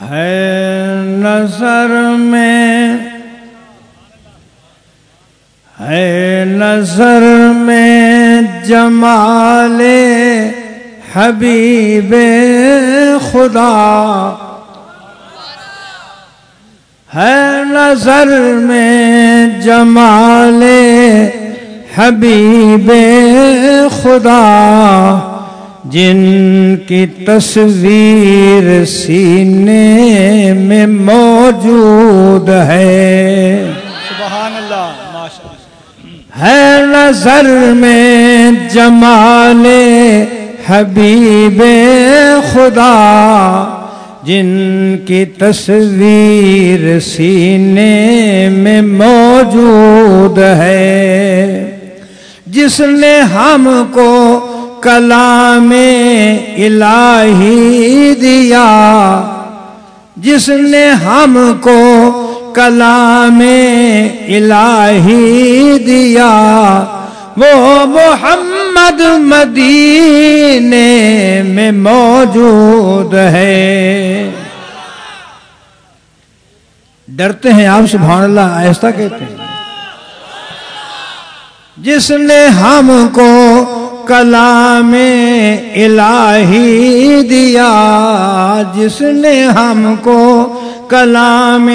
ہے نظر میں ہے نظر میں جمال حبیب خدا ہے نظر میں جمال حبیب خدا جن کی تصویر سینے میں موجود ہے۔ سبحان اللہ ہے نظر میں جمال حبیب خدا۔ جن کی تصویر سینے میں موجود ہے۔ جس نے ہم کو کلام الہی دیا، جس نے ہم کو کلام الہی دیا۔ وہ محمد مدینے میں موجود ہے۔ ڈرتے ہیں آپ، سبحان اللہ، ایسا کہتے ہیں۔ جس نے ہم کو کلام الہی دیا، جس نے ہم کو کلام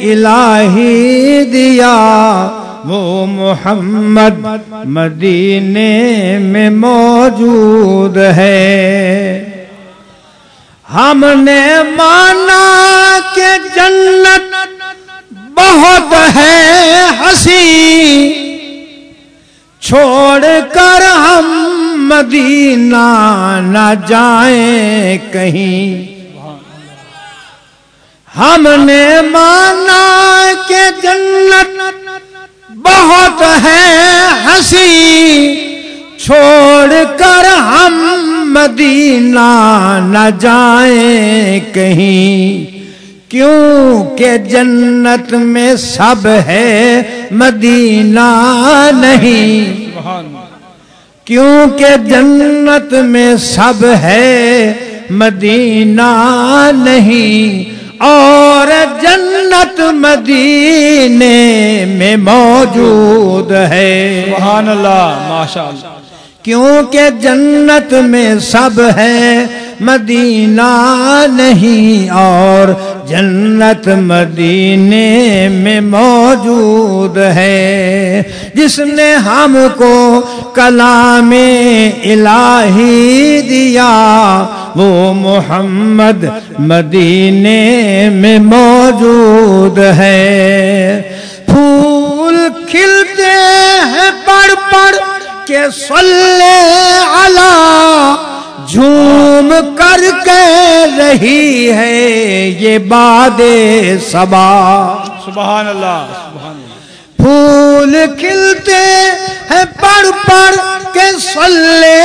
الہی دیا۔ وہ محمد مدینے میں موجود ہے۔ ہم نے مانا کہ جنت بہت ہے، ہنسی چھوڑ کر ہم مدینہ نہ جائیں کہیں۔ ہم نے مانا کہ جنت بہت ہے ہنسی۔ چھوڑ کر ہم مدینہ نہ جائیں کہیں۔ کیوں کہ جنت میں سب ہے مدینہ نہیں۔ کیونکہ جنت میں سب ہے مدینہ نہیں۔ اور جنت مدینے میں موجود ہے۔ سبحان اللہ ماشاء اللہ کیونکہ جنت میں سب ہے مدینہ نہیں اور جنت مدینے میں موجود ہے۔ جس نے ہم کو کلام الہی دیا، وہ محمد مدینے میں موجود ہے۔ پھول کھلتے ہیں پڑ پڑ کے سلے علا جھوم کر کے رہی ہے یہ باد سبا سبحان اللہ سبحان اللہ۔ پھول کھلتے ہیں پڑ پڑ کے سلے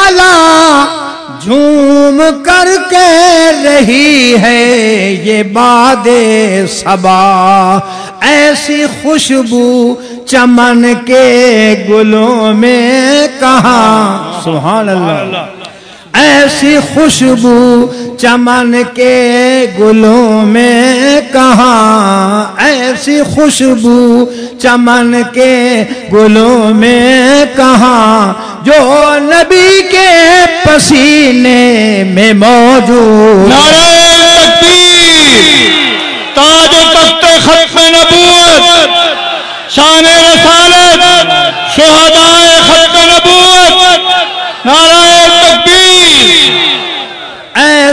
علا جھوم کر کے رہی ہے یہ باد سبا ایسی خوشبو چمن کے گلوں میں کہاں۔ سبحان اللہ۔ ایسی خوشبو چمن کے گلوں میں کہاں؟ ایسی خوشبو چمن کے گلوں میں کہاں؟ جو نبی کے پسینے میں موجود۔ تاج و تخت ختم نبوت، شان رسالت، شہداء ختم نبوت نعرہ تکبیر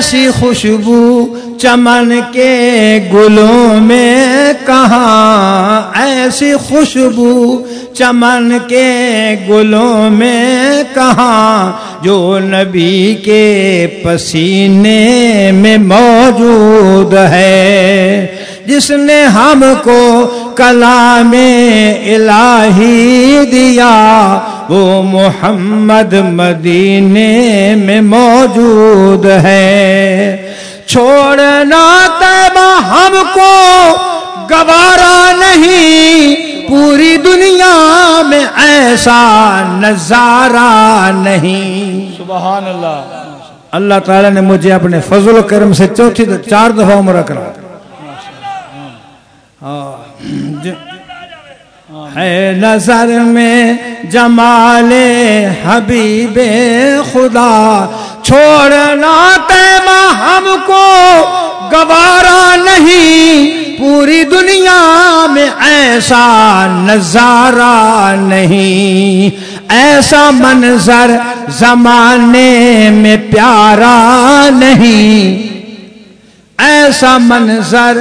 ایسی خوشبو چمن کے گلوں میں کہاں؟ ایسی خوشبو چمن کے گلوں میں کہاں؟ جو نبی کے پسینے میں موجود ہے، جس نے ہم کو کلام الہی دیا وہ محمد مدینے میں موجود ہے۔ چھوڑنا طیبہ ہم کو گوارا نہیں پوری دنیا میں ایسا نظارہ نہیں۔ سبحان اللہ۔ اللہ تعالیٰ نے مجھے اپنے فضل و کرم سے چوتھی چار دفعہ عمرہ کرا ہاں، جی، ہاں۔ ہے نظر میں جمال حبیب خدا چھوڑنا تیمہ ہم کو گوارا نہیں۔ پوری دنیا میں ایسا نظارہ نہیں۔ ایسا منظر زمانے میں پیارا نہیں۔ ایسا منظر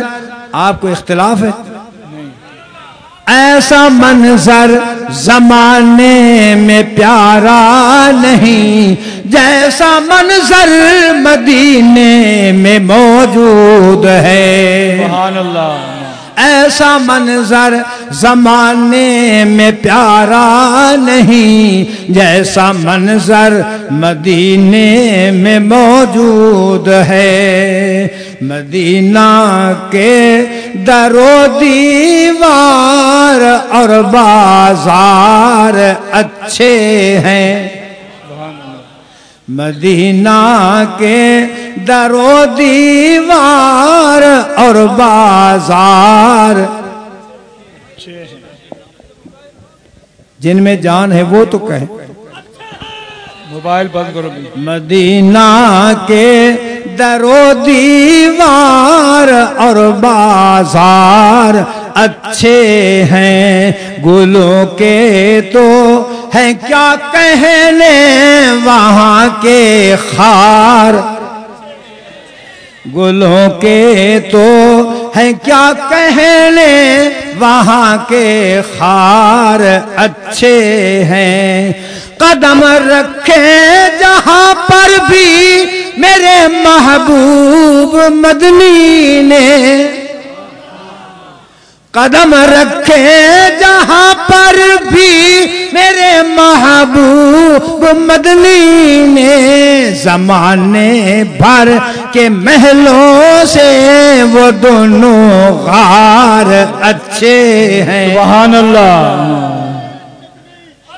آپ کو اختلاف ہے؟ ایسا منظر زمانے میں پیارا نہیں جیسا منظر مدینے میں موجود ہے۔ سبحان اللہ۔ ایسا منظر زمانے میں پیارا نہیں، جیسا منظر مدینے میں موجود ہے۔ مدینہ کے درو دیوار اور بازار اچھے ہیں۔ مدینہ کے درو دیوار اور بازار جن میں جان ہے وہ تو کہیں موبائل بند کرو مدینہ کے درو دیوار اور بازار اچھے ہیں گلوں کے تو ہیں۔ کیا کہنے وہاں کے خار؟ گلوں کے تو ہیں کیا کہنے وہاں کے خار اچھے ہیں؟ قدم رکھے جہاں پر بھی میرے محبوب مدنی نے۔ قدم رکھے جہاں پر بھی میرے محبوب مدنی نے۔ زمانے بھر کے محلوں سے وہ دونوں غار اچھے ہیں۔ سبحان اللہ۔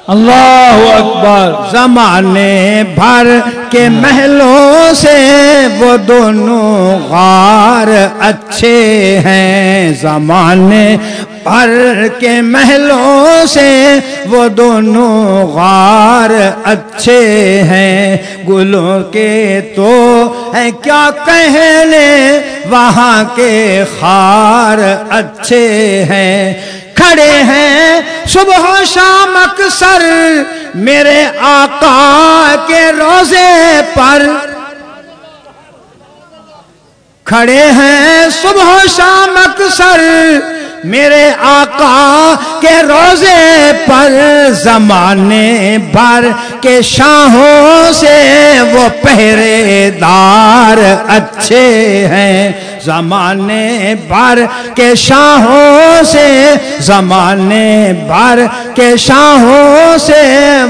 اللہ اکبر۔ زمانے بھر کے محلوں سے وہ دونوں غار اچھے ہیں۔ زمانے بھر کے محلوں سے وہ دونوں غار اچھے ہیں۔ گلوں کے تو ہیں کیا کہنے؟ وہاں کے خار اچھے ہیں۔ کھڑے ہیں صبح و شام اکثر میرے آقا کے روزے پر۔ کھڑے ہیں صبح و شام اکثر میرے آقا کے روزے پر زمانے بھر کے شاہوں سے وہ پہرے دار اچھے ہیں۔ زمانے بھر کے شاہوں سے، زمانے بھر کے شاہوں سے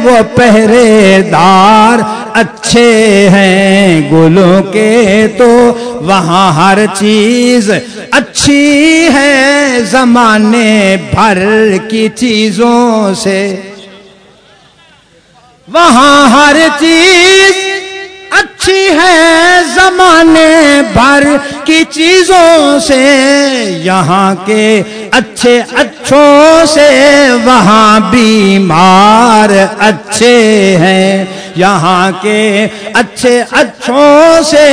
وہ پہرے دار اچھے ہیں۔ گلوں کے تو وہاں ہر چیز اچھی ہے، زمانے بھر کی چیزوں سے۔ وہاں ہر چیز اچھی ہے، زمانے بھر کی چیزوں سے۔ یہاں کے اچھے اچھوں سے وہاں بیمار اچھے ہیں۔ یہاں کے اچھے اچھوں سے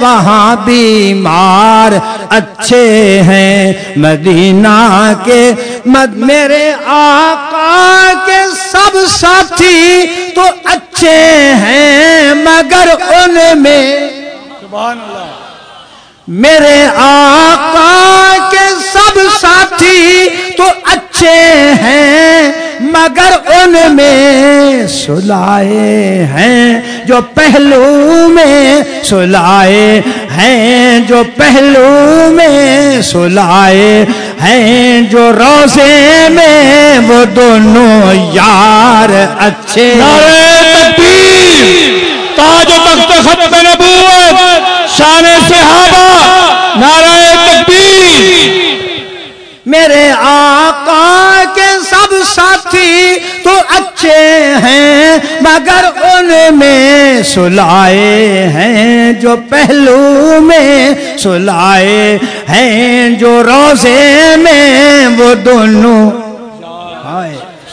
وہاں بیمار اچھے ہیں۔ مدینہ کے مد میرے آقا کے سب ساتھی تو اچھے ہیں مگر ان میں سبحان اللہ۔ میرے آقا کے سب ساتھی تو اچھے ہیں، مگر ان میں سلائے ہیں۔ جو پہلو میں سلائے ہیں، جو پہلو میں سلائے ہیں۔ جو روزے میں وہ دونوں یار اچھے تکبیر، تاج و تخت ختم نبوت ساتھی میں سلائے ہیں، جو پہلو میں سلائے ہیں، جو روزے میں وہ دونوں۔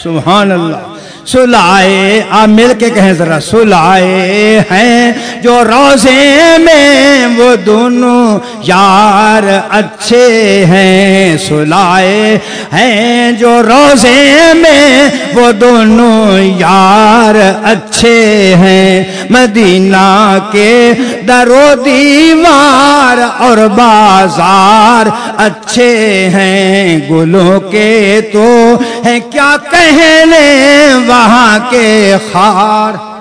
سبحان اللہ۔ سلائے آپ مل کے کہیں ذرا سلائے ہیں۔ جو روزے میں وہ دونوں یار اچھے ہیں، سلائے ہیں۔ جو روزے میں وہ دونوں یار اچھے ہیں۔ مدینہ کے درو دیوار اور بازار اچھے ہیں، گلوں کے تو ہے کیا کہنے وہاں کے خار؟